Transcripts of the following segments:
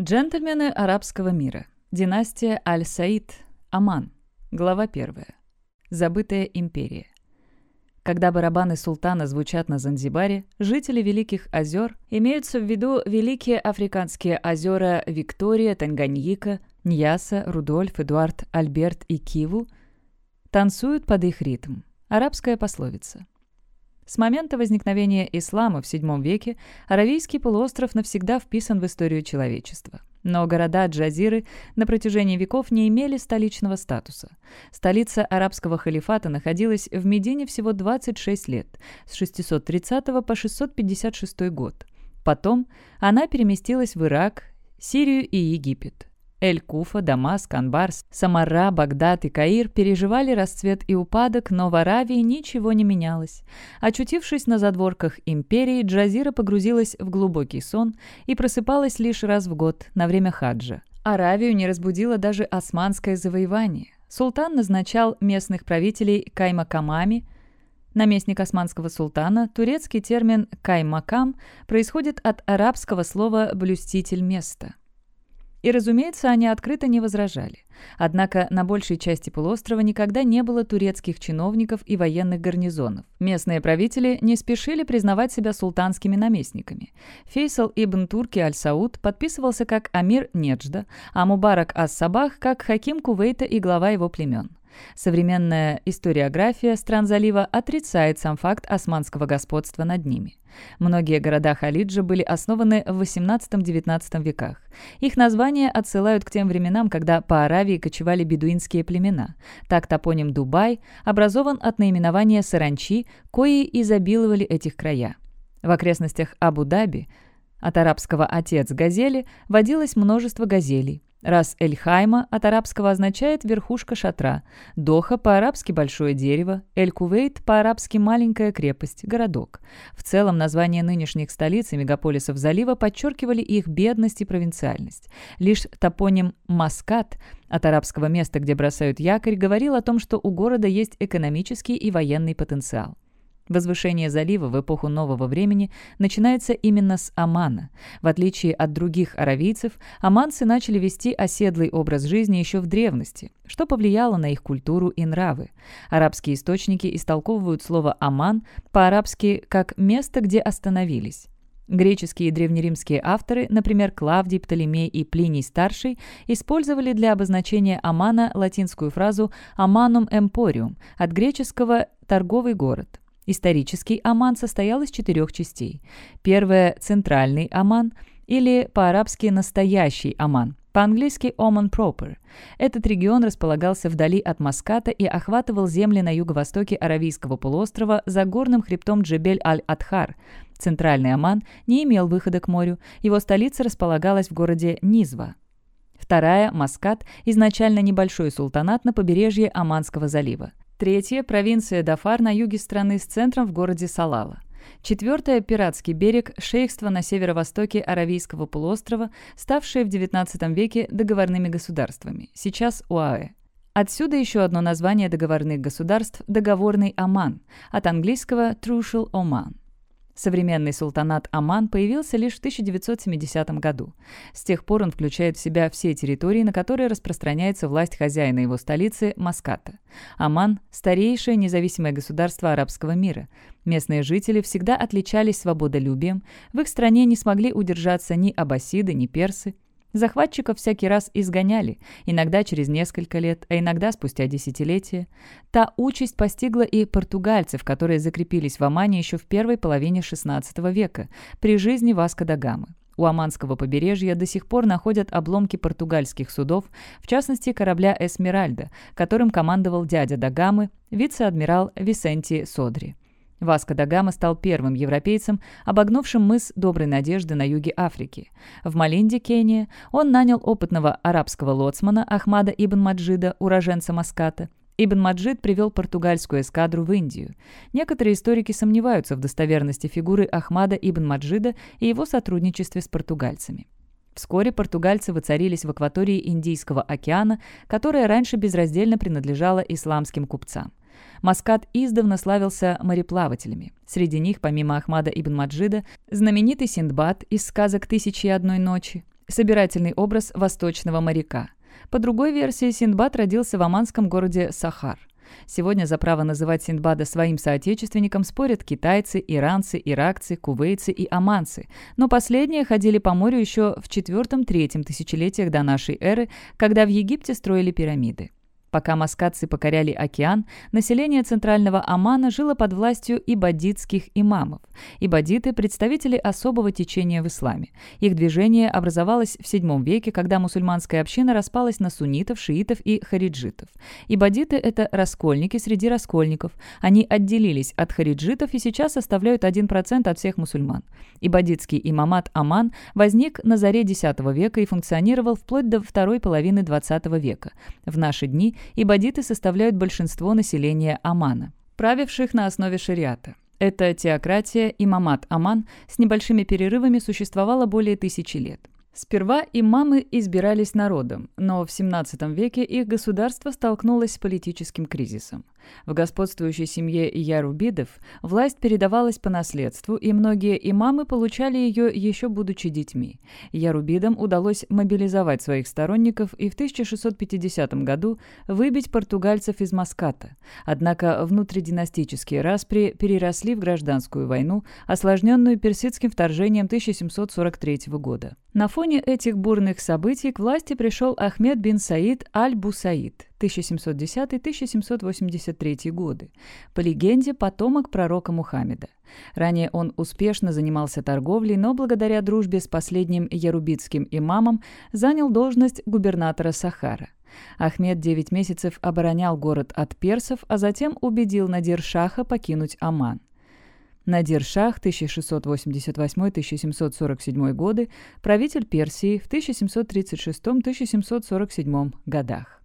Джентльмены арабского мира. Династия Аль-Саид. Аман. Глава 1. Забытая империя. Когда барабаны султана звучат на Занзибаре, жители Великих озер имеются в виду Великие Африканские озера Виктория, Танганьика, Ньяса, Рудольф, Эдуард, Альберт и Киву, танцуют под их ритм. Арабская пословица. С момента возникновения ислама в VII веке Аравийский полуостров навсегда вписан в историю человечества. Но города Джазиры на протяжении веков не имели столичного статуса. Столица арабского халифата находилась в Медине всего 26 лет, с 630 по 656 год. Потом она переместилась в Ирак, Сирию и Египет. Эль-Куфа, Дамаск, Анбарс, Самара, Багдад и Каир переживали расцвет и упадок, но в Аравии ничего не менялось. Очутившись на задворках империи, Джазира погрузилась в глубокий сон и просыпалась лишь раз в год, на время хаджа. Аравию не разбудило даже османское завоевание. Султан назначал местных правителей каймакамами, Наместник османского султана, турецкий термин «каймакам» происходит от арабского слова «блюститель места». И, разумеется, они открыто не возражали. Однако на большей части полуострова никогда не было турецких чиновников и военных гарнизонов. Местные правители не спешили признавать себя султанскими наместниками. Фейсал ибн Турки аль-Сауд подписывался как Амир Неджда, а Мубарак ас-Сабах как Хаким Кувейта и глава его племен. Современная историография стран залива отрицает сам факт османского господства над ними. Многие города Халиджа были основаны в XVIII-XIX веках. Их названия отсылают к тем временам, когда по Аравии кочевали бедуинские племена. Так топоним Дубай образован от наименования саранчи, кои изобиловали этих края. В окрестностях Абу-Даби, от арабского «отец газели», водилось множество газелей. Раз Эль-Хайма от арабского означает «верхушка шатра», Доха по-арабски «большое дерево», Эль-Кувейт по-арабски «маленькая крепость», «городок». В целом названия нынешних столиц и мегаполисов залива подчеркивали их бедность и провинциальность. Лишь топоним «Маскат» от арабского места, где бросают якорь, говорил о том, что у города есть экономический и военный потенциал. Возвышение залива в эпоху нового времени начинается именно с Омана. В отличие от других аравийцев, оманцы начали вести оседлый образ жизни еще в древности, что повлияло на их культуру и нравы. Арабские источники истолковывают слово «Оман» по-арабски как «место, где остановились». Греческие и древнеримские авторы, например, Клавдий, Птолемей и Плиний-старший, использовали для обозначения Омана латинскую фразу «Аманум эмпориум» от греческого «торговый город». Исторический Оман состоял из четырех частей. Первая – центральный Оман, или по-арабски «настоящий Оман», по-английски «Oman Proper». Этот регион располагался вдали от Маската и охватывал земли на юго-востоке Аравийского полуострова за горным хребтом Джебель-Аль-Адхар. Центральный Оман не имел выхода к морю, его столица располагалась в городе Низва. Вторая – Маскат, изначально небольшой султанат на побережье Оманского залива. Третье – провинция Дафар на юге страны с центром в городе Салала. Четвертое – пиратский берег, шейхство на северо-востоке Аравийского полуострова, ставшее в XIX веке договорными государствами, сейчас УАЭ. Отсюда еще одно название договорных государств – договорный Оман, от английского «Trucial Oman». Современный султанат Оман появился лишь в 1970 году. С тех пор он включает в себя все территории, на которые распространяется власть хозяина его столицы – Маската. Оман – старейшее независимое государство арабского мира. Местные жители всегда отличались свободолюбием, в их стране не смогли удержаться ни аббасиды, ни персы – Захватчиков всякий раз изгоняли, иногда через несколько лет, а иногда спустя десятилетия. Та участь постигла и португальцев, которые закрепились в Омане еще в первой половине XVI века, при жизни Васко да Гамы. У Оманского побережья до сих пор находят обломки португальских судов, в частности корабля «Эсмеральда», которым командовал дядя Дагамы, вице-адмирал Висенти Содри. Васко да Гама стал первым европейцем, обогнувшим мыс Доброй Надежды на юге Африки. В Малинде, Кения, он нанял опытного арабского лоцмана Ахмада ибн Маджида, уроженца Маската. Ибн Маджид привел португальскую эскадру в Индию. Некоторые историки сомневаются в достоверности фигуры Ахмада ибн Маджида и его сотрудничестве с португальцами. Вскоре португальцы воцарились в акватории Индийского океана, которая раньше безраздельно принадлежала исламским купцам. Маскат издавна славился мореплавателями. Среди них, помимо Ахмада ибн Маджида, знаменитый Синдбад из сказок «Тысячи и одной ночи», собирательный образ восточного моряка. По другой версии, Синдбад родился в оманском городе Сахар. Сегодня за право называть Синдбада своим соотечественником спорят китайцы, иранцы, иракцы, кувейцы и оманцы, но последние ходили по морю еще в IV-III тысячелетиях до нашей эры, когда в Египте строили пирамиды. Пока маскатцы покоряли океан, население центрального Омана жило под властью ибадитских имамов. Ибадиты – представители особого течения в исламе. Их движение образовалось в VII веке, когда мусульманская община распалась на суннитов, шиитов и хариджитов. Ибадиты – это раскольники среди раскольников. Они отделились от хариджитов и сейчас составляют 1% от всех мусульман. Ибадитский имамат Аман возник на заре X века и функционировал вплоть до второй половины XX века. В наши дни ибадиты составляют большинство населения Омана, правивших на основе шариата. Эта теократия, имамат Аман, с небольшими перерывами существовала более тысячи лет. Сперва имамы избирались народом, но в XVII веке их государство столкнулось с политическим кризисом. В господствующей семье Ярубидов власть передавалась по наследству, и многие имамы получали ее еще будучи детьми. Ярубидам удалось мобилизовать своих сторонников и в 1650 году выбить португальцев из Маската. Однако внутридинастические распри переросли в гражданскую войну, осложненную персидским вторжением 1743 года. На фоне этих бурных событий к власти пришел Ахмед бин Саид аль-Бусаид 1710-1783 годы, по легенде потомок пророка Мухаммеда. Ранее он успешно занимался торговлей, но благодаря дружбе с последним ярубитским имамом занял должность губернатора Сахара. Ахмед 9 месяцев оборонял город от персов, а затем убедил Надир-Шаха покинуть Оман. Надир Шах 1688-1747 годы, правитель Персии в 1736-1747 годах.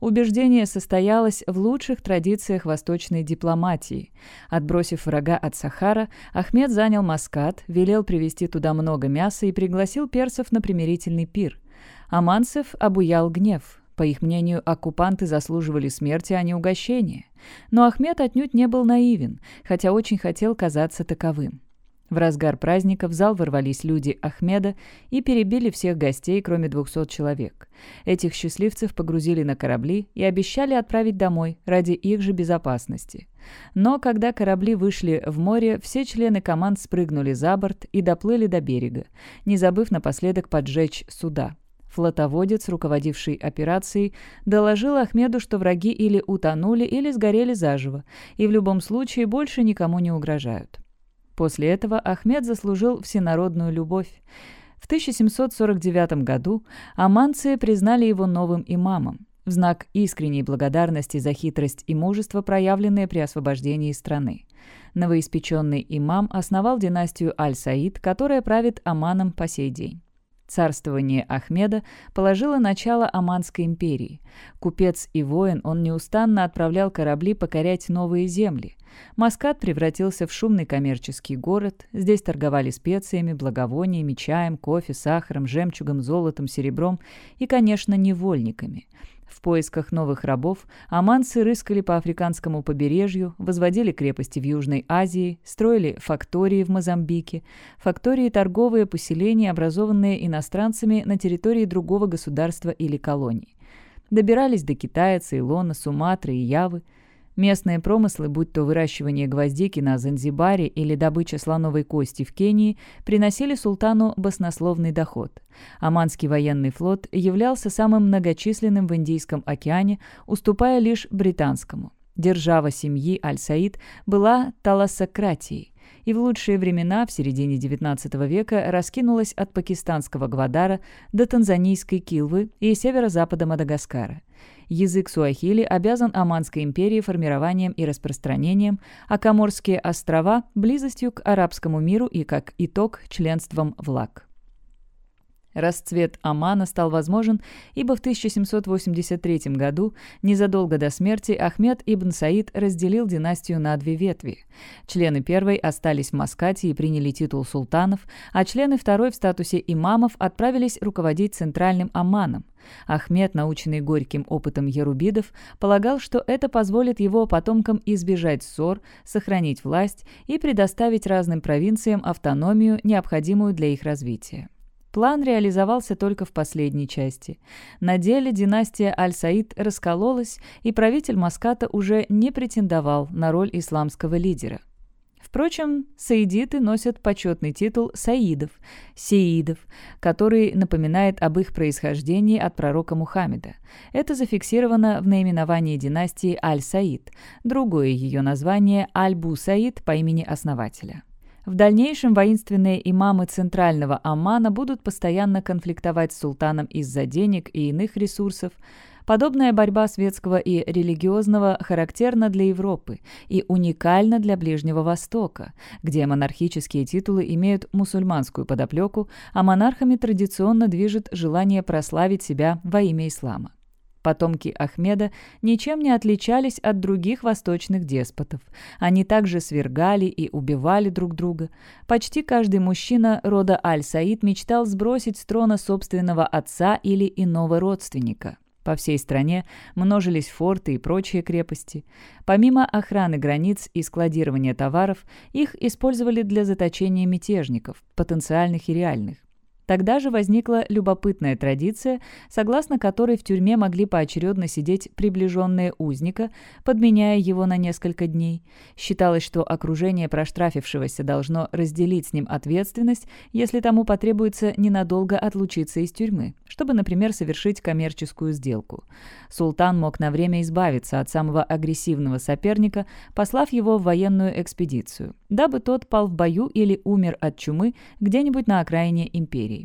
Убеждение состоялось в лучших традициях восточной дипломатии. Отбросив врага от Сахара, Ахмед занял Маскат, велел привезти туда много мяса и пригласил персов на примирительный пир. Аманцев обуял гнев. По их мнению, оккупанты заслуживали смерти, а не угощения. Но Ахмед отнюдь не был наивен, хотя очень хотел казаться таковым. В разгар праздника в зал ворвались люди Ахмеда и перебили всех гостей, кроме 200 человек. Этих счастливцев погрузили на корабли и обещали отправить домой ради их же безопасности. Но когда корабли вышли в море, все члены команд спрыгнули за борт и доплыли до берега, не забыв напоследок поджечь суда. Флотоводец, руководивший операцией, доложил Ахмеду, что враги или утонули, или сгорели заживо, и в любом случае больше никому не угрожают. После этого Ахмед заслужил всенародную любовь. В 1749 году аманцы признали его новым имамом в знак искренней благодарности за хитрость и мужество, проявленные при освобождении страны. Новоиспеченный имам основал династию Аль-Саид, которая правит Оманом по сей день. Царствование Ахмеда положило начало Оманской империи. Купец и воин, он неустанно отправлял корабли покорять новые земли. Маскат превратился в шумный коммерческий город. Здесь торговали специями, благовониями, чаем, кофе, сахаром, жемчугом, золотом, серебром и, конечно, невольниками – в поисках новых рабов аманцы рыскали по африканскому побережью, возводили крепости в Южной Азии, строили фактории в Мозамбике, фактории – торговые поселения, образованные иностранцами на территории другого государства или колонии. Добирались до Китая, Цейлона, Суматры и Явы – Местные промыслы, будь то выращивание гвоздики на Занзибаре или добыча слоновой кости в Кении, приносили султану баснословный доход. Оманский военный флот являлся самым многочисленным в Индийском океане, уступая лишь британскому. Держава семьи Аль-Саид была талассократией и в лучшие времена, в середине XIX века, раскинулась от пакистанского Гвадара до танзанийской Килвы и северо-запада Мадагаскара. Язык суахили обязан Оманской империи формированием и распространением, а Коморские острова – близостью к арабскому миру и, как итог, членством в ЛАК. Расцвет Омана стал возможен, ибо в 1783 году, незадолго до смерти, Ахмед ибн Саид разделил династию на две ветви. Члены первой остались в Маскате и приняли титул султанов, а члены второй в статусе имамов отправились руководить центральным Оманом. Ахмед, наученный горьким опытом ерубидов, полагал, что это позволит его потомкам избежать ссор, сохранить власть и предоставить разным провинциям автономию, необходимую для их развития. План реализовался только в последней части. На деле династия Аль-Саид раскололась, и правитель Маската уже не претендовал на роль исламского лидера. Впрочем, саидиты носят почетный титул саидов, сеидов, который напоминает об их происхождении от пророка Мухаммеда. Это зафиксировано в наименовании династии Аль-Саид, другое ее название Аль-Бу-Саид по имени основателя. В дальнейшем воинственные имамы центрального Омана будут постоянно конфликтовать с султаном из-за денег и иных ресурсов. Подобная борьба светского и религиозного характерна для Европы и уникальна для Ближнего Востока, где монархические титулы имеют мусульманскую подоплеку, а монархами традиционно движет желание прославить себя во имя ислама. Потомки Ахмеда ничем не отличались от других восточных деспотов. Они также свергали и убивали друг друга. Почти каждый мужчина рода Аль-Саид мечтал сбросить с трона собственного отца или иного родственника. По всей стране множились форты и прочие крепости. Помимо охраны границ и складирования товаров, их использовали для заточения мятежников, потенциальных и реальных. Тогда же возникла любопытная традиция, согласно которой в тюрьме могли поочередно сидеть приближенные узника, подменяя его на несколько дней. Считалось, что окружение проштрафившегося должно разделить с ним ответственность, если тому потребуется ненадолго отлучиться из тюрьмы, чтобы, например, совершить коммерческую сделку. Султан мог на время избавиться от самого агрессивного соперника, послав его в военную экспедицию, дабы тот пал в бою или умер от чумы где-нибудь на окраине империи.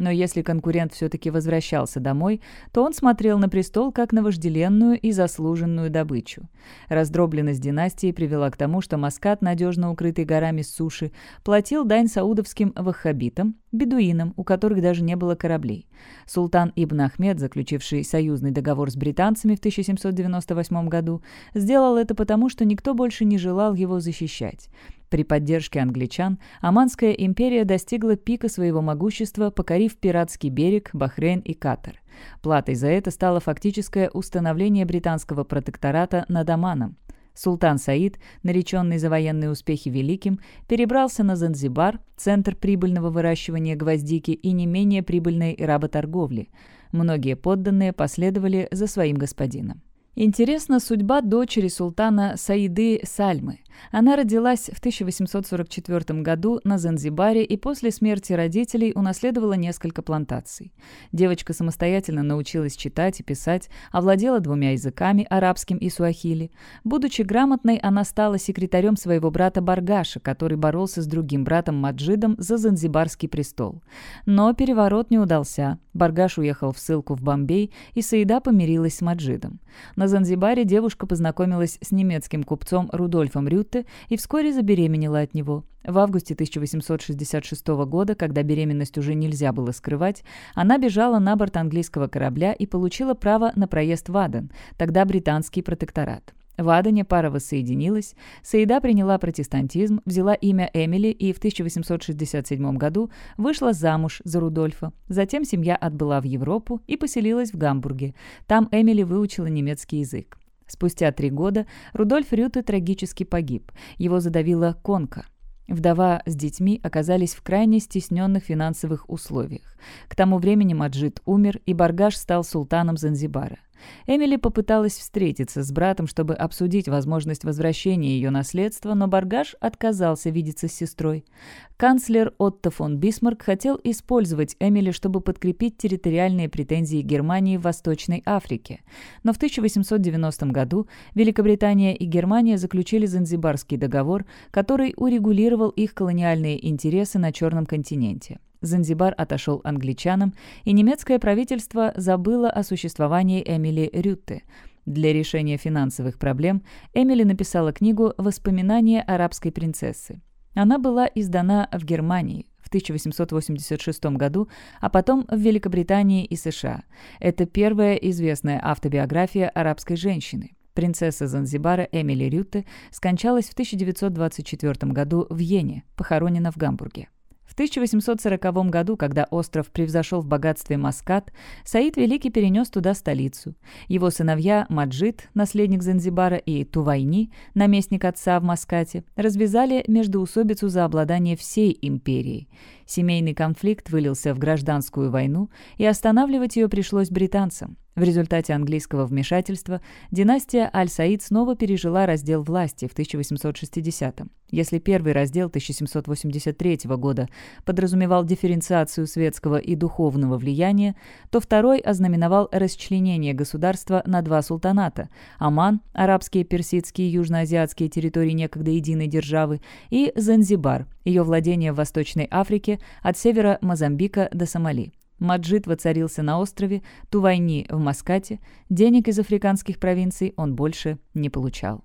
Но если конкурент все-таки возвращался домой, то он смотрел на престол как на вожделенную и заслуженную добычу. Раздробленность династии привела к тому, что Маскат, надежно укрытый горами суши, платил дань саудовским ваххабитам, бедуинам, у которых даже не было кораблей. Султан Ибн Ахмед, заключивший союзный договор с британцами в 1798 году, сделал это потому, что никто больше не желал его защищать. При поддержке англичан Оманская империя достигла пика своего могущества, покорив пиратский берег, Бахрейн и Катар. Платой за это стало фактическое установление британского протектората над Оманом. Султан Саид, нареченный за военные успехи великим, перебрался на Занзибар, центр прибыльного выращивания гвоздики и не менее прибыльной работорговли. Многие подданные последовали за своим господином. Интересна судьба дочери султана Саиды Сальмы. Она родилась в 1844 году на Занзибаре и после смерти родителей унаследовала несколько плантаций. Девочка самостоятельно научилась читать и писать, овладела двумя языками, арабским и суахили. Будучи грамотной, она стала секретарем своего брата Баргаша, который боролся с другим братом Маджидом за Занзибарский престол. Но переворот не удался. Баргаш уехал в ссылку в Бомбей, и Саида помирилась с Маджидом. На Занзибаре девушка познакомилась с немецким купцом Рудольфом Рютте и вскоре забеременела от него. В августе 1866 года, когда беременность уже нельзя было скрывать, она бежала на борт английского корабля и получила право на проезд в Аден, тогда британский протекторат. В Адене пара воссоединилась, Саида приняла протестантизм, взяла имя Эмили и в 1867 году вышла замуж за Рудольфа. Затем семья отбыла в Европу и поселилась в Гамбурге. Там Эмили выучила немецкий язык. Спустя три года Рудольф Рюте трагически погиб. Его задавила конка. Вдова с детьми оказались в крайне стесненных финансовых условиях. К тому времени Маджид умер, и Баргаш стал султаном Занзибара. Эмили попыталась встретиться с братом, чтобы обсудить возможность возвращения ее наследства, но Баргаш отказался видеться с сестрой. Канцлер Отто фон Бисмарк хотел использовать Эмили, чтобы подкрепить территориальные претензии Германии в Восточной Африке. Но в 1890 году Великобритания и Германия заключили Занзибарский договор, который урегулировал их колониальные интересы на Черном континенте. Занзибар отошел англичанам, и немецкое правительство забыло о существовании Эмили Рютте. Для решения финансовых проблем Эмили написала книгу «Воспоминания арабской принцессы». Она была издана в Германии в 1886 году, а потом в Великобритании и США. Это первая известная автобиография арабской женщины. Принцесса Занзибара Эмили Рютте скончалась в 1924 году в Йене, похоронена в Гамбурге. В 1840 году, когда остров превзошел в богатстве Маскат, Саид Великий перенес туда столицу. Его сыновья Маджид, наследник Занзибара, и Тувайни, наместник отца в Маскате, развязали междоусобицу за обладание всей империей. Семейный конфликт вылился в гражданскую войну, и останавливать ее пришлось британцам. В результате английского вмешательства династия Аль-Саид снова пережила раздел власти в 1860-м. Если первый раздел 1783 года подразумевал дифференциацию светского и духовного влияния, то второй ознаменовал расчленение государства на два султаната – Оман, арабские, персидские южноазиатские территории некогда единой державы, и Занзибар, ее владение в Восточной Африке от севера Мозамбика до Сомали. Маджид воцарился на острове, Тувайни в Маскате, денег из африканских провинций он больше не получал.